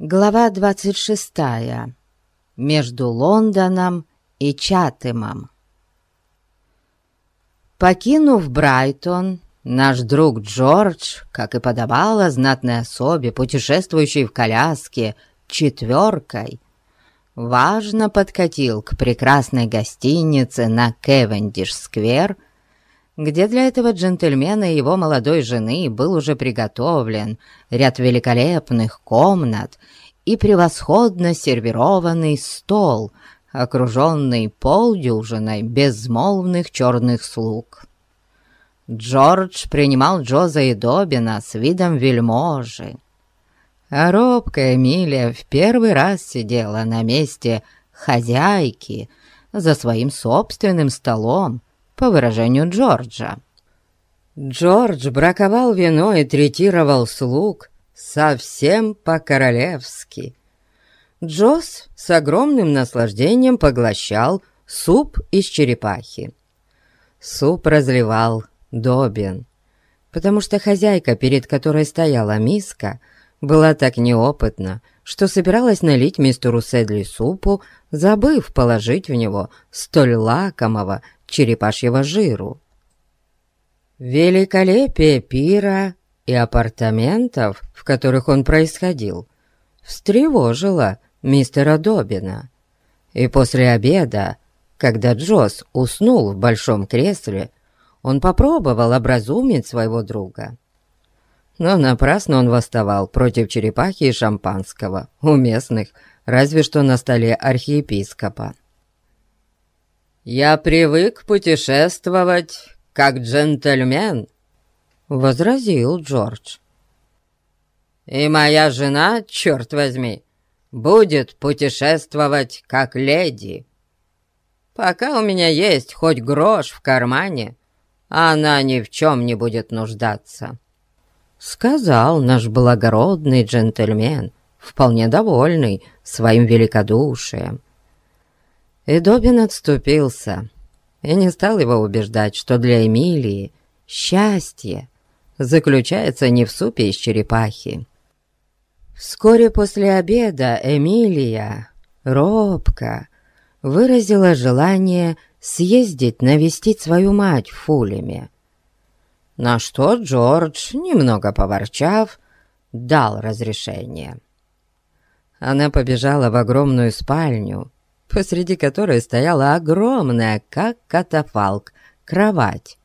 Глава 26. Между Лондоном и Чатымом. Покинув Брайтон, наш друг Джордж, как и подобало знатной особе, путешествующей в коляске, четверкой, важно подкатил к прекрасной гостинице на Кевендиш-сквер, где для этого джентльмена и его молодой жены был уже приготовлен ряд великолепных комнат и превосходно сервированный стол, окруженный полдюжиной безмолвных черных слуг. Джордж принимал Джоза и Добина с видом вельможи, а робкая Эмилия в первый раз сидела на месте хозяйки за своим собственным столом, по выражению Джорджа. Джордж браковал вино и третировал слуг совсем по-королевски. Джос с огромным наслаждением поглощал суп из черепахи. Суп разливал Добин, потому что хозяйка, перед которой стояла миска, была так неопытна, что собиралась налить мистеру Седли супу, забыв положить в него столь лакомого черепашьего жиру. Великолепие пира и апартаментов, в которых он происходил, встревожило мистера Добина. И после обеда, когда Джосс уснул в большом кресле, он попробовал образумить своего друга. Но напрасно он восставал против черепахи и шампанского, уместных разве что на столе архиепископа. «Я привык путешествовать как джентльмен», — возразил Джордж. «И моя жена, черт возьми, будет путешествовать как леди. Пока у меня есть хоть грош в кармане, она ни в чем не будет нуждаться», — сказал наш благородный джентльмен, вполне довольный своим великодушием. И Добин отступился и не стал его убеждать, что для Эмилии счастье заключается не в супе из черепахи. Вскоре после обеда Эмилия, робко, выразила желание съездить навестить свою мать в Фулеме. На что Джордж, немного поворчав, дал разрешение. Она побежала в огромную спальню, посреди которой стояла огромная, как катафалк, кровать.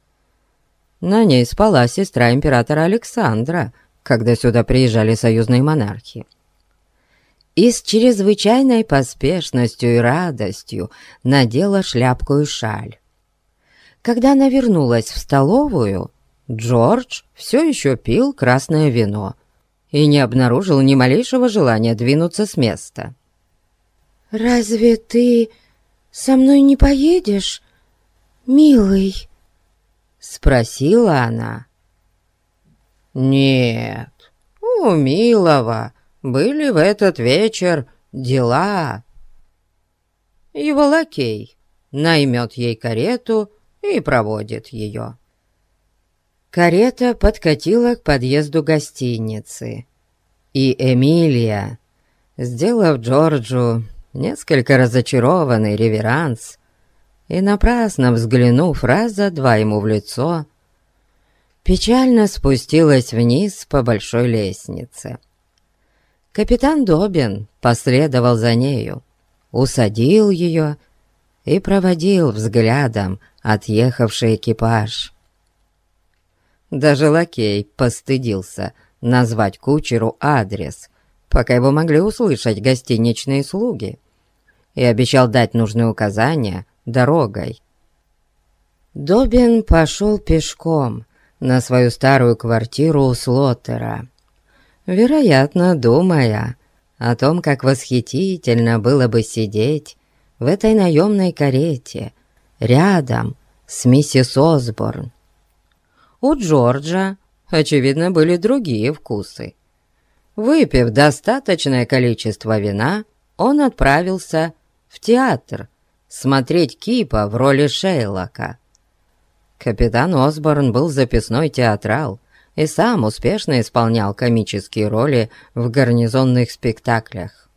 На ней спала сестра императора Александра, когда сюда приезжали союзные монархи. И с чрезвычайной поспешностью и радостью надела шляпку и шаль. Когда она вернулась в столовую, Джордж все еще пил красное вино и не обнаружил ни малейшего желания двинуться с места. «Разве ты со мной не поедешь, милый?» — спросила она. «Нет, у милого были в этот вечер дела. Его лакей наймет ей карету и проводит ее». Карета подкатила к подъезду гостиницы, и Эмилия, сделав Джорджу несколько разочарованный реверанс и, напрасно взглянув раз за два ему в лицо, печально спустилась вниз по большой лестнице. Капитан Добин последовал за нею, усадил ее и проводил взглядом отъехавший экипаж. Даже лакей постыдился назвать кучеру адрес, пока его могли услышать гостиничные слуги и обещал дать нужные указания дорогой. Добин пошел пешком на свою старую квартиру у Слоттера, вероятно, думая о том, как восхитительно было бы сидеть в этой наемной карете рядом с миссис Осборн. У Джорджа, очевидно, были другие вкусы. Выпив достаточное количество вина, он отправился в театр смотреть Кипа в роли Шейлока. Капитан Осборн был записной театрал и сам успешно исполнял комические роли в гарнизонных спектаклях.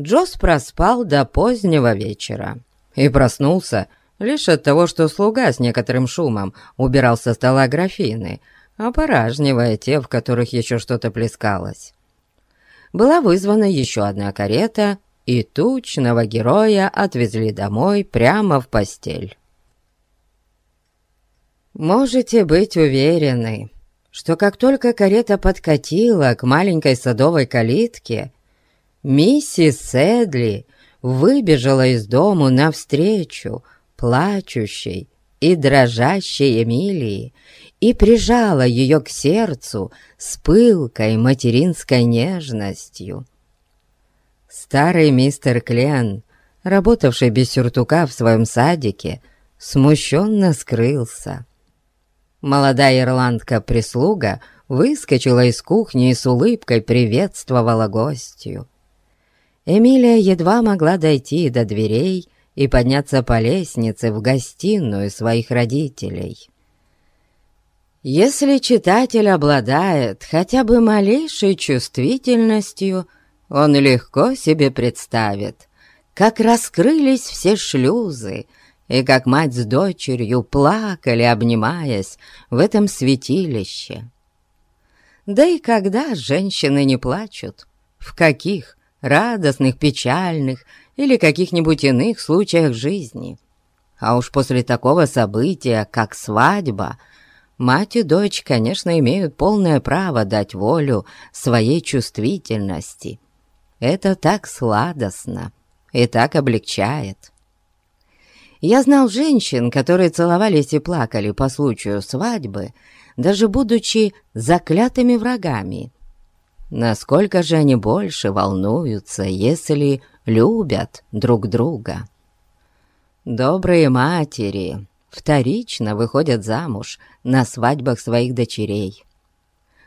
Джосс проспал до позднего вечера и проснулся лишь от того, что слуга с некоторым шумом убирал со стола графины, опоражнивая те, в которых еще что-то плескалось. Была вызвана еще одна карета, и тучного героя отвезли домой прямо в постель. Можете быть уверены, что как только карета подкатила к маленькой садовой калитке, миссис Сэдли выбежала из дому навстречу плачущей и дрожащей Эмилии и прижала ее к сердцу с пылкой материнской нежностью. Старый мистер Клен, работавший без сюртука в своем садике, смущенно скрылся. Молодая ирландка-прислуга выскочила из кухни и с улыбкой приветствовала гостью. Эмилия едва могла дойти до дверей и подняться по лестнице в гостиную своих родителей. Если читатель обладает хотя бы малейшей чувствительностью, он легко себе представит, как раскрылись все шлюзы, и как мать с дочерью плакали, обнимаясь в этом святилище. Да и когда женщины не плачут? В каких? Радостных, печальных или каких-нибудь иных случаях жизни. А уж после такого события, как свадьба, мать и дочь, конечно, имеют полное право дать волю своей чувствительности. Это так сладостно и так облегчает. Я знал женщин, которые целовались и плакали по случаю свадьбы, даже будучи заклятыми врагами. Насколько же они больше волнуются, если любят друг друга? Добрые матери вторично выходят замуж на свадьбах своих дочерей.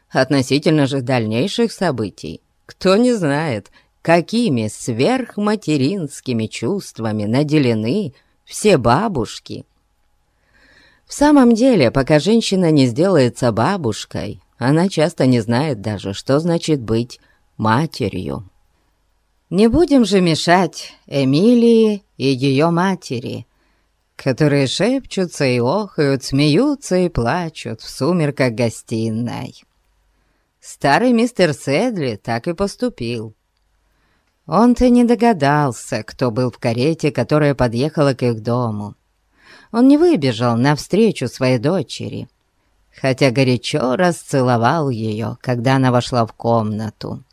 Относительно же дальнейших событий, кто не знает, какими сверхматеринскими чувствами наделены все бабушки. В самом деле, пока женщина не сделается бабушкой, она часто не знает даже, что значит быть матерью. Не будем же мешать Эмилии и ее матери, которые шепчутся и охают, смеются и плачут в сумерках гостиной. Старый мистер Седли так и поступил. Он-то не догадался, кто был в карете, которая подъехала к их дому. Он не выбежал навстречу своей дочери, хотя горячо расцеловал ее, когда она вошла в комнату,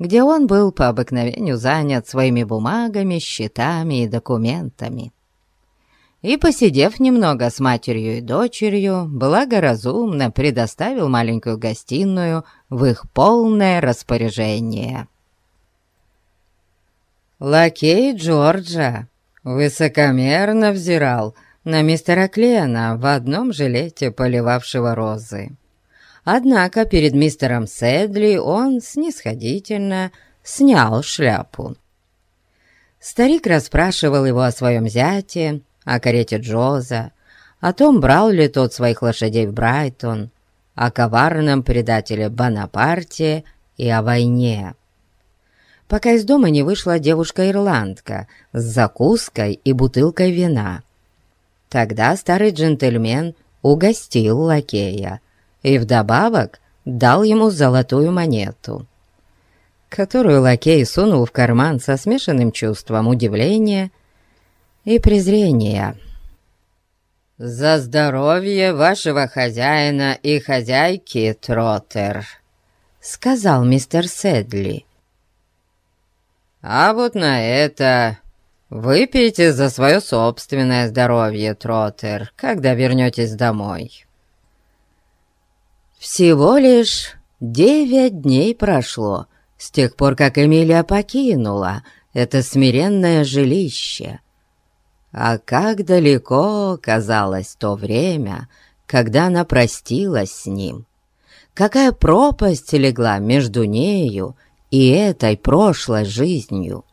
где он был по обыкновению занят своими бумагами, счетами и документами. И, посидев немного с матерью и дочерью, благоразумно предоставил маленькую гостиную в их полное распоряжение. Лакей Джорджа высокомерно взирал на мистера Клена в одном жилете, поливавшего розы. Однако перед мистером Сэдли он снисходительно снял шляпу. Старик расспрашивал его о своем зяте, о карете Джоза, о том, брал ли тот своих лошадей в Брайтон, о коварном предателе Бонапарте и о войне пока из дома не вышла девушка-ирландка с закуской и бутылкой вина. Тогда старый джентльмен угостил лакея и вдобавок дал ему золотую монету, которую лакей сунул в карман со смешанным чувством удивления и презрения. «За здоровье вашего хозяина и хозяйки, Троттер!» — сказал мистер Седли. А вот на это выпейте за свое собственное здоровье, Троттер, когда вернетесь домой. Всего лишь девять дней прошло с тех пор, как Эмилия покинула это смиренное жилище. А как далеко казалось то время, когда она простилась с ним. Какая пропасть легла между нею и этой прошлой жизнью.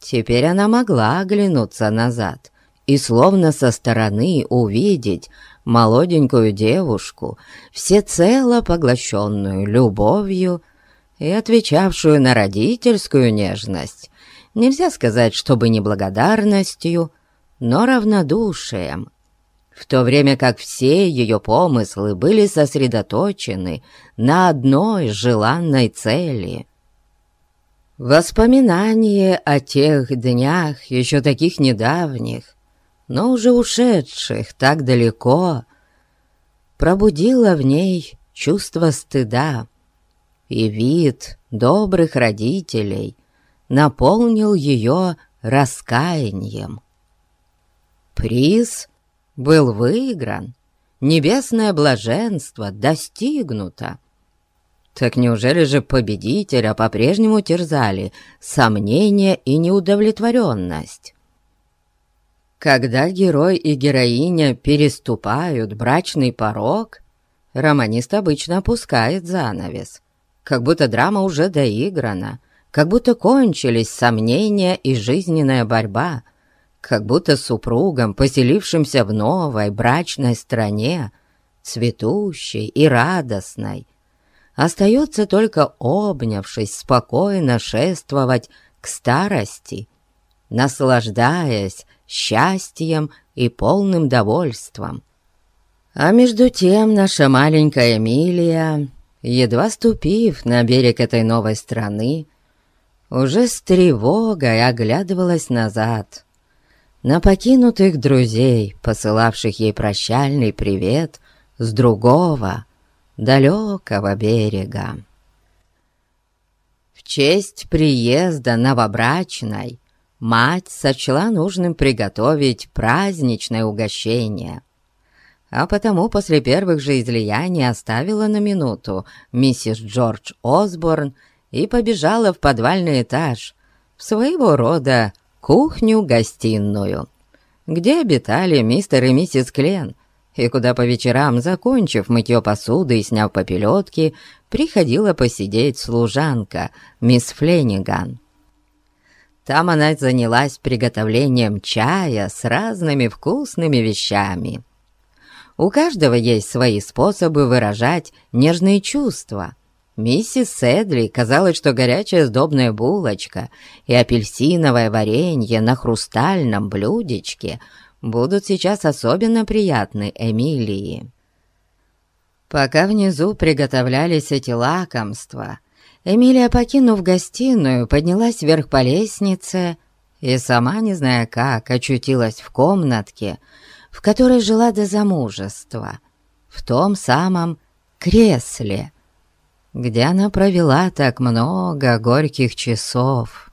Теперь она могла оглянуться назад и словно со стороны увидеть молоденькую девушку, всецело поглощенную любовью и отвечавшую на родительскую нежность, нельзя сказать, чтобы неблагодарностью, но равнодушием, в то время как все ее помыслы были сосредоточены на одной желанной цели. Воспоминание о тех днях, еще таких недавних, но уже ушедших так далеко, пробудило в ней чувство стыда, и вид добрых родителей наполнил ее раскаянием. Приз был выигран, небесное блаженство достигнуто. Так неужели же победителя по-прежнему терзали сомнения и неудовлетворенность? Когда герой и героиня переступают брачный порог, романист обычно опускает занавес, как будто драма уже доиграна, как будто кончились сомнения и жизненная борьба, как будто супругам, поселившимся в новой брачной стране, цветущей и радостной, остается только обнявшись спокойно шествовать к старости, наслаждаясь счастьем и полным довольством. А между тем наша маленькая Эмилия, едва ступив на берег этой новой страны, уже с тревогой оглядывалась назад на покинутых друзей, посылавших ей прощальный привет с другого, далекого берега. В честь приезда новобрачной мать сочла нужным приготовить праздничное угощение, а потому после первых же излияний оставила на минуту миссис Джордж Осборн и побежала в подвальный этаж, в своего рода кухню-гостиную, где обитали мистер и миссис Клен, и куда по вечерам, закончив мытье посуды и сняв попелетки, приходила посидеть служанка, мисс Фленниган. Там она занялась приготовлением чая с разными вкусными вещами. У каждого есть свои способы выражать нежные чувства. Миссис Седли казалось, что горячая сдобная булочка и апельсиновое варенье на хрустальном блюдечке будут сейчас особенно приятны Эмилии. Пока внизу приготовлялись эти лакомства, Эмилия, покинув гостиную, поднялась вверх по лестнице и, сама не зная как, очутилась в комнатке, в которой жила до замужества, в том самом кресле, где она провела так много горьких часов.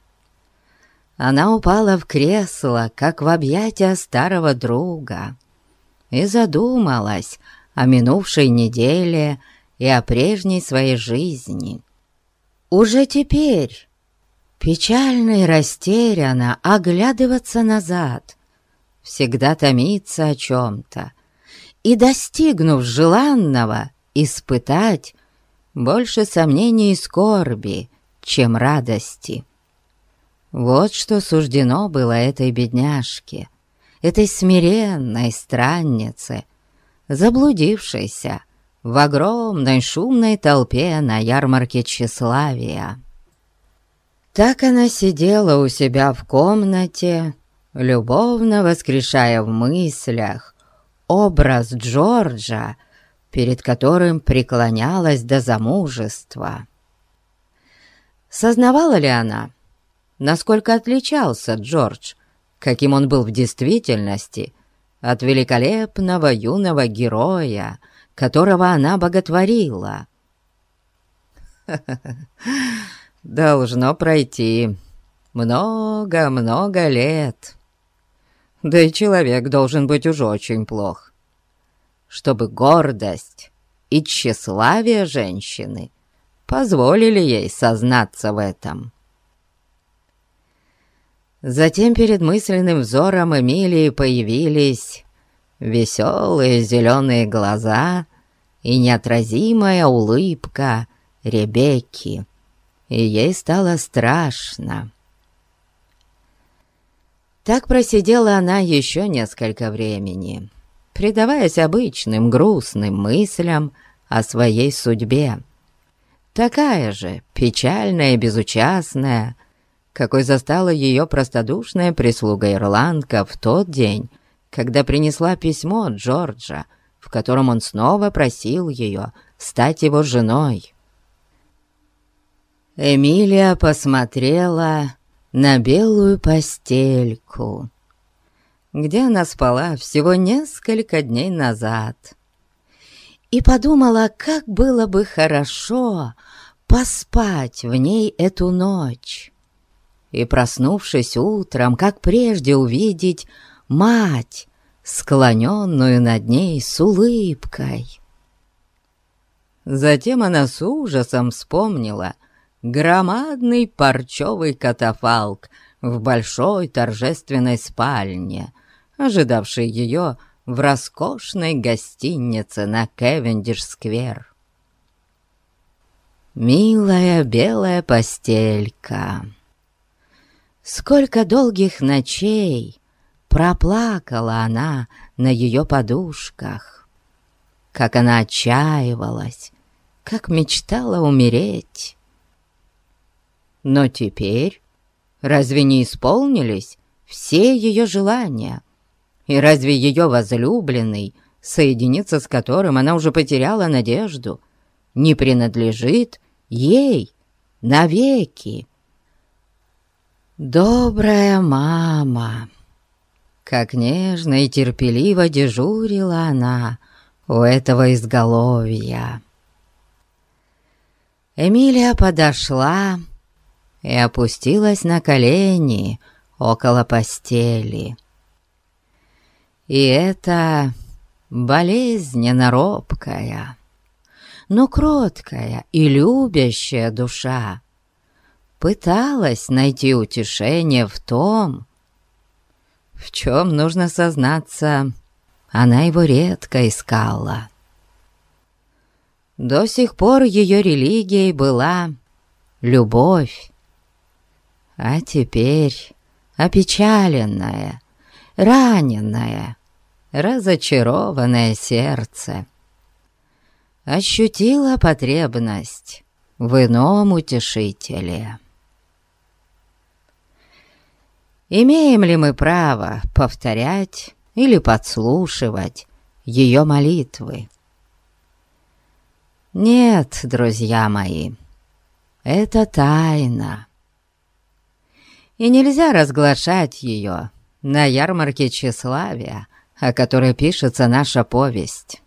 Она упала в кресло, как в объятия старого друга, и задумалась о минувшей неделе и о прежней своей жизни — уже теперь, печально и растерянно, оглядываться назад, всегда томиться о чем-то, и, достигнув желанного, испытать больше сомнений и скорби, чем радости. Вот что суждено было этой бедняжке, этой смиренной страннице, заблудившейся, в огромной шумной толпе на ярмарке тщеславия. Так она сидела у себя в комнате, любовно воскрешая в мыслях образ Джорджа, перед которым преклонялась до замужества. Сознавала ли она, насколько отличался Джордж, каким он был в действительности, от великолепного юного героя, которого она боготворила. Должно пройти много-много лет. Да и человек должен быть уж очень плох, чтобы гордость и тщеславие женщины позволили ей сознаться в этом. Затем перед мысленным взором Эмилии появились веселые зеленые глаза и неотразимая улыбка Ребекки, и ей стало страшно. Так просидела она еще несколько времени, предаваясь обычным грустным мыслям о своей судьбе. Такая же печальная и безучастная, какой застала ее простодушная прислуга-ирландка в тот день, когда принесла письмо Джорджа, в котором он снова просил ее стать его женой. Эмилия посмотрела на белую постельку, где она спала всего несколько дней назад, и подумала, как было бы хорошо поспать в ней эту ночь и, проснувшись утром, как прежде увидеть мать, склоненную над ней с улыбкой. Затем она с ужасом вспомнила громадный парчевый катафалк в большой торжественной спальне, ожидавший ее в роскошной гостинице на Кевендиш-сквер. Милая белая постелька. Сколько долгих ночей проплакала она на ее подушках. Как она отчаивалась, как мечтала умереть. Но теперь разве не исполнились все ее желания? И разве ее возлюбленный, соединиться с которым она уже потеряла надежду, не принадлежит ей навеки? Добрая мама! Как нежно и терпеливо дежурила она у этого изголовья. Эмилия подошла и опустилась на колени около постели. И это болезненно робкая, но кроткая и любящая душа пыталась найти утешение в том, в чем, нужно сознаться, она его редко искала. До сих пор ее религией была любовь, а теперь опечаленное, раненое, разочарованное сердце ощутило потребность в ином утешителе. Имеем ли мы право повторять или подслушивать ее молитвы? Нет, друзья мои, это тайна и нельзя разглашать ее на ярмарке тщеславия, о которой пишется наша повесть.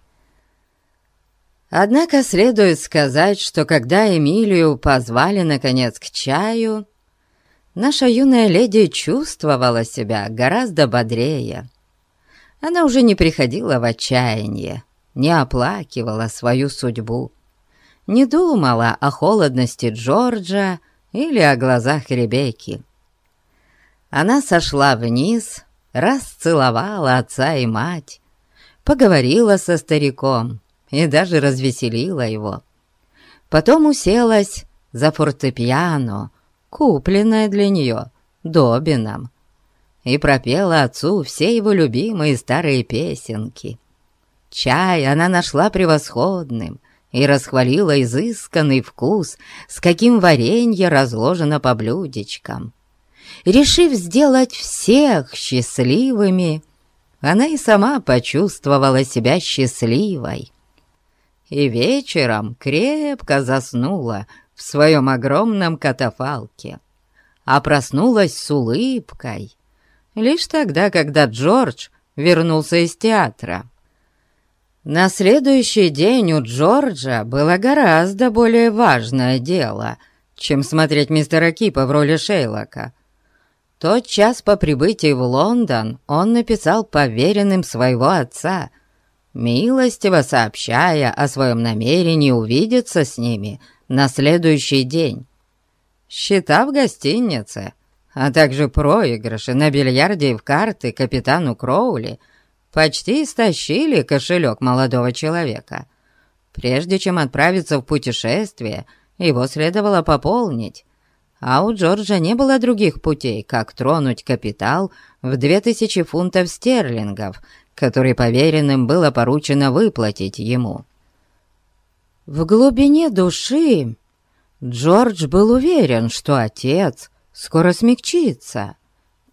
Однако следует сказать, что когда Эмилию позвали, наконец, к чаю, наша юная леди чувствовала себя гораздо бодрее. Она уже не приходила в отчаяние, не оплакивала свою судьбу, не думала о холодности Джорджа или о глазах Ребекки. Она сошла вниз, расцеловала отца и мать, поговорила со стариком и даже развеселила его. Потом уселась за фортепиано, купленное для нее Добином, и пропела отцу все его любимые старые песенки. Чай она нашла превосходным и расхвалила изысканный вкус, с каким варенье разложено по блюдечкам. Решив сделать всех счастливыми, она и сама почувствовала себя счастливой. И вечером крепко заснула в своем огромном катафалке, а проснулась с улыбкой лишь тогда, когда Джордж вернулся из театра. На следующий день у Джорджа было гораздо более важное дело, чем смотреть мистера Кипа в роли Шейлока — тот час по прибытии в Лондон он написал поверенным своего отца, милостиво сообщая о своем намерении увидеться с ними на следующий день. Счета в гостинице, а также проигрыши на бильярде и в карты капитану Кроули почти истощили кошелек молодого человека. Прежде чем отправиться в путешествие, его следовало пополнить, а у Джорджа не было других путей, как тронуть капитал в две тысячи фунтов стерлингов, который поверенным было поручено выплатить ему. В глубине души Джордж был уверен, что отец скоро смягчится.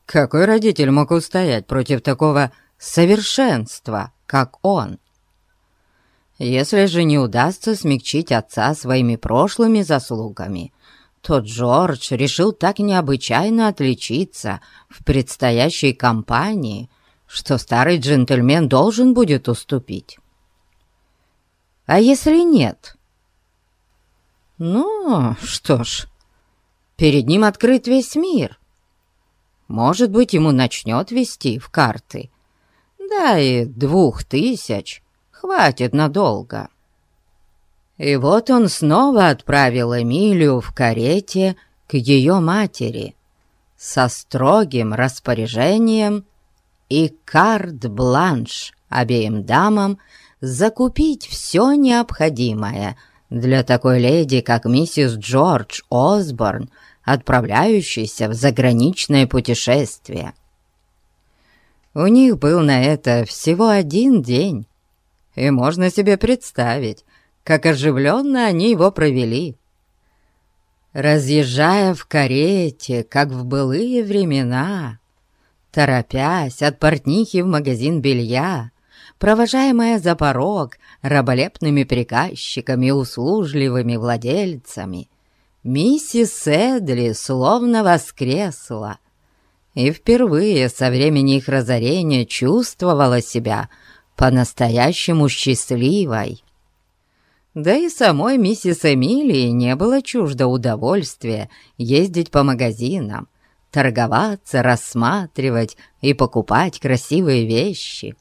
Какой родитель мог устоять против такого совершенства, как он? Если же не удастся смягчить отца своими прошлыми заслугами, то Джордж решил так необычайно отличиться в предстоящей кампании, что старый джентльмен должен будет уступить. А если нет? Ну, что ж, перед ним открыт весь мир. Может быть, ему начнет вести в карты. Да и двух тысяч хватит надолго. И вот он снова отправил Эмилию в карете к ее матери со строгим распоряжением и карт-бланш обеим дамам закупить все необходимое для такой леди, как миссис Джордж Осборн, отправляющейся в заграничное путешествие. У них был на это всего один день, и можно себе представить, как оживленно они его провели. Разъезжая в карете, как в былые времена, торопясь от портнихи в магазин белья, провожаемая за порог раболепными приказчиками и услужливыми владельцами, миссис Эдли словно воскресла и впервые со времени их разорения чувствовала себя по-настоящему счастливой. Да и самой миссис Эмилии не было чуждо удовольствия ездить по магазинам, торговаться, рассматривать и покупать красивые вещи.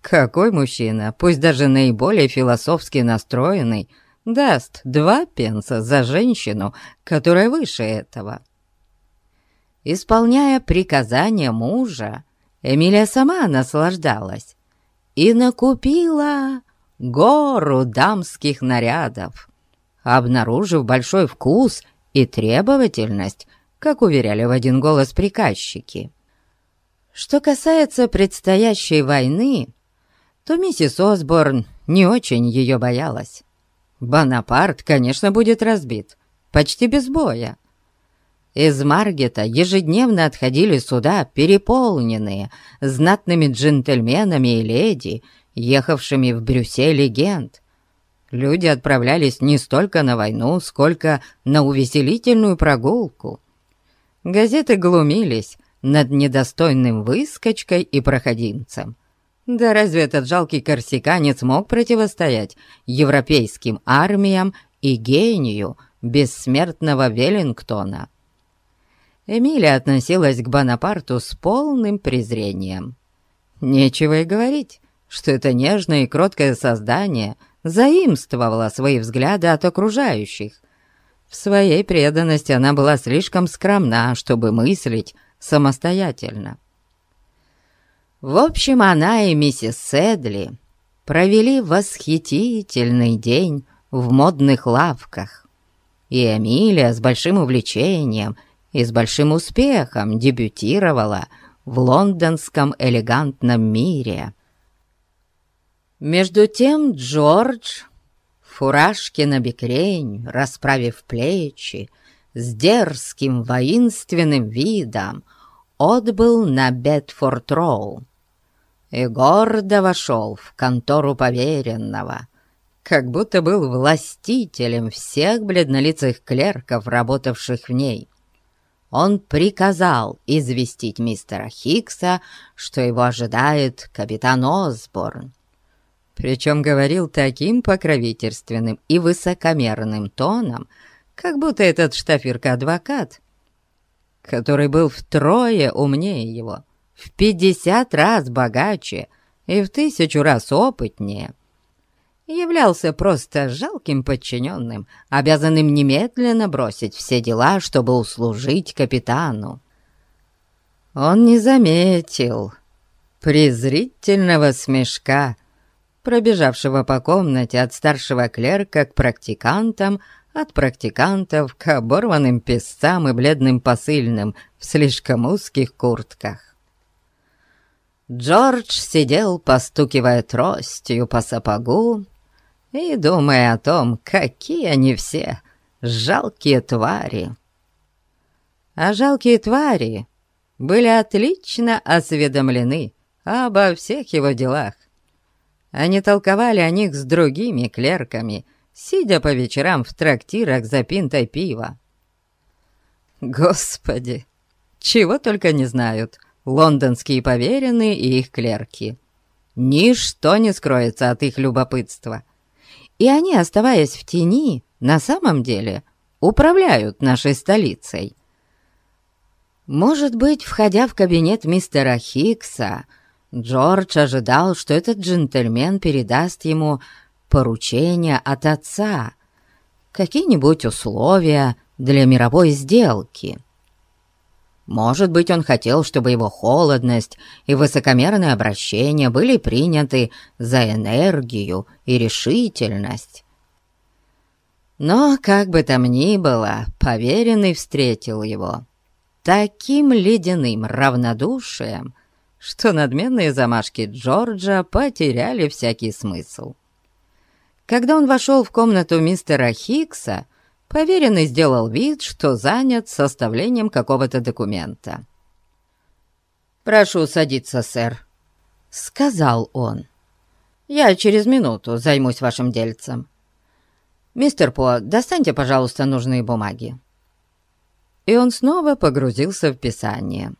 Какой мужчина, пусть даже наиболее философски настроенный, даст два пенса за женщину, которая выше этого? Исполняя приказания мужа, Эмилия сама наслаждалась и накупила гору дамских нарядов, обнаружив большой вкус и требовательность, как уверяли в один голос приказчики. Что касается предстоящей войны, то миссис Осборн не очень ее боялась. Бонапарт, конечно, будет разбит, почти без боя. Из Маргета ежедневно отходили суда, переполненные знатными джентльменами и леди, ехавшими в Брюссель легенд. Люди отправлялись не столько на войну, сколько на увеселительную прогулку. Газеты глумились над недостойным выскочкой и проходимцем. Да разве этот жалкий корсиканец мог противостоять европейским армиям и гению бессмертного Веллингтона? Эмилия относилась к Бонапарту с полным презрением. Нечего и говорить что это нежное и кроткое создание заимствовало свои взгляды от окружающих. В своей преданности она была слишком скромна, чтобы мыслить самостоятельно. В общем, она и миссис Седли провели восхитительный день в модных лавках, и Эмилия с большим увлечением и с большим успехом дебютировала в лондонском элегантном мире – между тем Джордж, фуражки на бекрень, расправив плечи, с дерзким воинственным видом отбыл на Бетфорд-Роу и гордо вошел в контору поверенного, как будто был властителем всех бледнолицых клерков, работавших в ней. Он приказал известить мистера Хиггса, что его ожидает капитан Осборн, причем говорил таким покровительственным и высокомерным тоном, как будто этот штафирка-адвокат, который был втрое умнее его, в пятьдесят раз богаче и в тысячу раз опытнее, являлся просто жалким подчиненным, обязанным немедленно бросить все дела, чтобы услужить капитану. Он не заметил презрительного смешка, пробежавшего по комнате от старшего клерка к практикантам, от практикантов к оборванным песцам и бледным посыльным в слишком узких куртках. Джордж сидел, постукивая тростью по сапогу и думая о том, какие они все жалкие твари. А жалкие твари были отлично осведомлены обо всех его делах. Они толковали о них с другими клерками, сидя по вечерам в трактирах за пинтой пива. Господи, чего только не знают лондонские поверенные и их клерки. Ничто не скроется от их любопытства. И они, оставаясь в тени, на самом деле управляют нашей столицей. Может быть, входя в кабинет мистера Хиггса, Джордж ожидал, что этот джентльмен передаст ему поручение от отца, какие-нибудь условия для мировой сделки. Может быть, он хотел, чтобы его холодность и высокомерное обращение были приняты за энергию и решительность. Но, как бы там ни было, поверенный встретил его таким ледяным равнодушием, что надменные замашки Джорджа потеряли всякий смысл. Когда он вошел в комнату мистера Хиггса, поверенный сделал вид, что занят составлением какого-то документа. «Прошу садиться, сэр», — сказал он. «Я через минуту займусь вашим дельцем. Мистер По, достаньте, пожалуйста, нужные бумаги» и он снова погрузился в писание.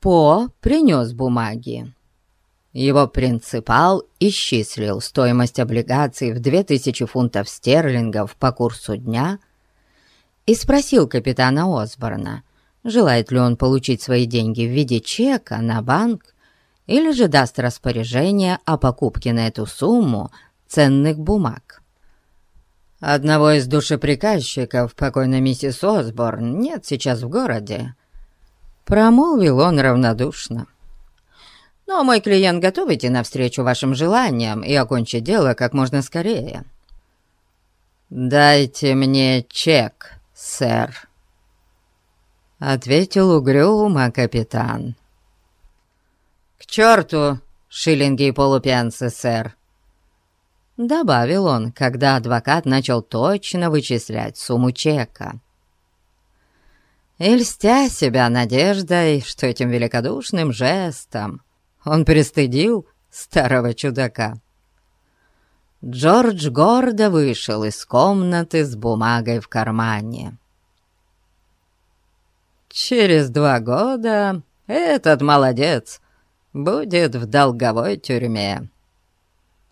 По принес бумаги. Его принципал исчислил стоимость облигаций в 2000 фунтов стерлингов по курсу дня и спросил капитана Осборна, желает ли он получить свои деньги в виде чека на банк или же даст распоряжение о покупке на эту сумму ценных бумаг. Одного из душеприказчиков покойной миссис Осборн нет сейчас в городе. Промолвил он равнодушно. Но мой клиент готов идти навстречу вашим желаниям и окончить дело как можно скорее. «Дайте мне чек, сэр», — ответил угрюмо капитан. «К черту шиллинги и полупенсы, сэр», Добавил он, когда адвокат начал точно вычислять сумму чека. И льстя себя надеждой, что этим великодушным жестом он пристыдил старого чудака. Джордж гордо вышел из комнаты с бумагой в кармане. Через два года этот молодец будет в долговой тюрьме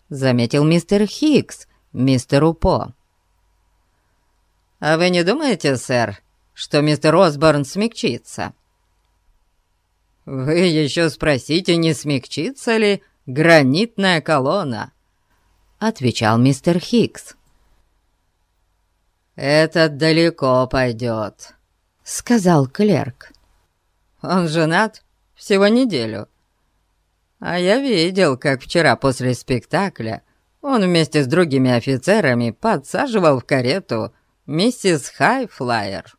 заметил мистер Хиггс мистеру По. «А вы не думаете, сэр, что мистер Осборн смягчится?» «Вы еще спросите, не смягчится ли гранитная колонна?» — отвечал мистер Хиггс. «Этот далеко пойдет», — сказал клерк. «Он женат всего неделю, а я видел, как вчера после спектакля он вместе с другими офицерами подсаживал в карету миссис Хайфлайер.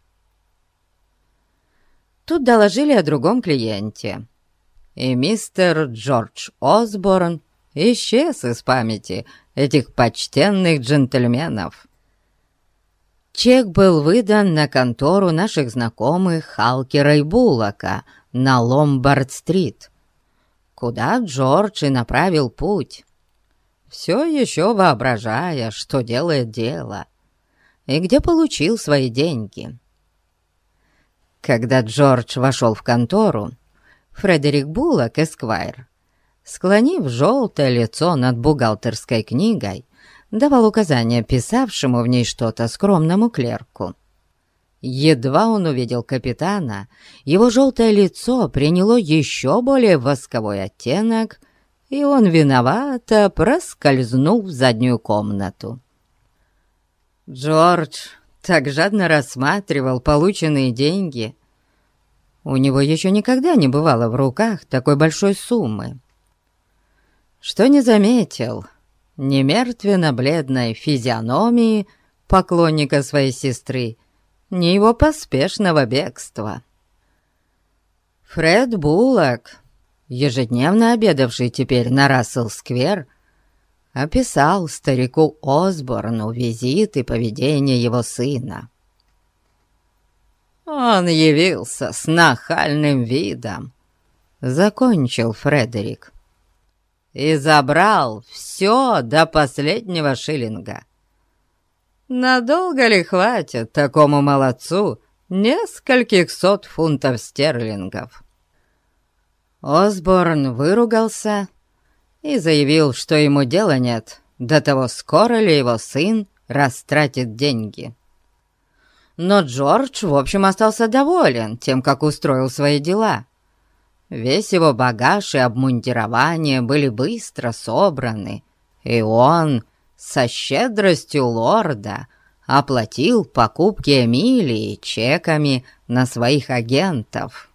Тут доложили о другом клиенте. И мистер Джордж Осборн исчез из памяти этих почтенных джентльменов. Чек был выдан на контору наших знакомых Халкера и Буллока на Ломбард-стрит куда Джордж и направил путь, все еще воображая, что делает дело, и где получил свои деньги. Когда Джордж вошел в контору, Фредерик Буллок, эсквайр, склонив желтое лицо над бухгалтерской книгой, давал указания писавшему в ней что-то скромному клерку. Едва он увидел капитана, его желтое лицо приняло еще более восковой оттенок, и он виновато проскользнул в заднюю комнату. Джордж так жадно рассматривал полученные деньги. У него еще никогда не бывало в руках такой большой суммы. Что не заметил, ни мертвенно-бледной физиономии поклонника своей сестры, ни его поспешного бегства. Фред Буллок, ежедневно обедавший теперь на Рассел-сквер, описал старику Осборну визит и поведение его сына. «Он явился с нахальным видом», — закончил Фредерик, «и забрал все до последнего шиллинга. Надолго ли хватит такому молодцу нескольких сот фунтов стерлингов?» Осборн выругался и заявил, что ему дела нет до того, скоро ли его сын растратит деньги. Но Джордж, в общем, остался доволен тем, как устроил свои дела. Весь его багаж и обмундирование были быстро собраны, и он со щедростью лорда оплатил покупки Эмилии чеками на своих агентов.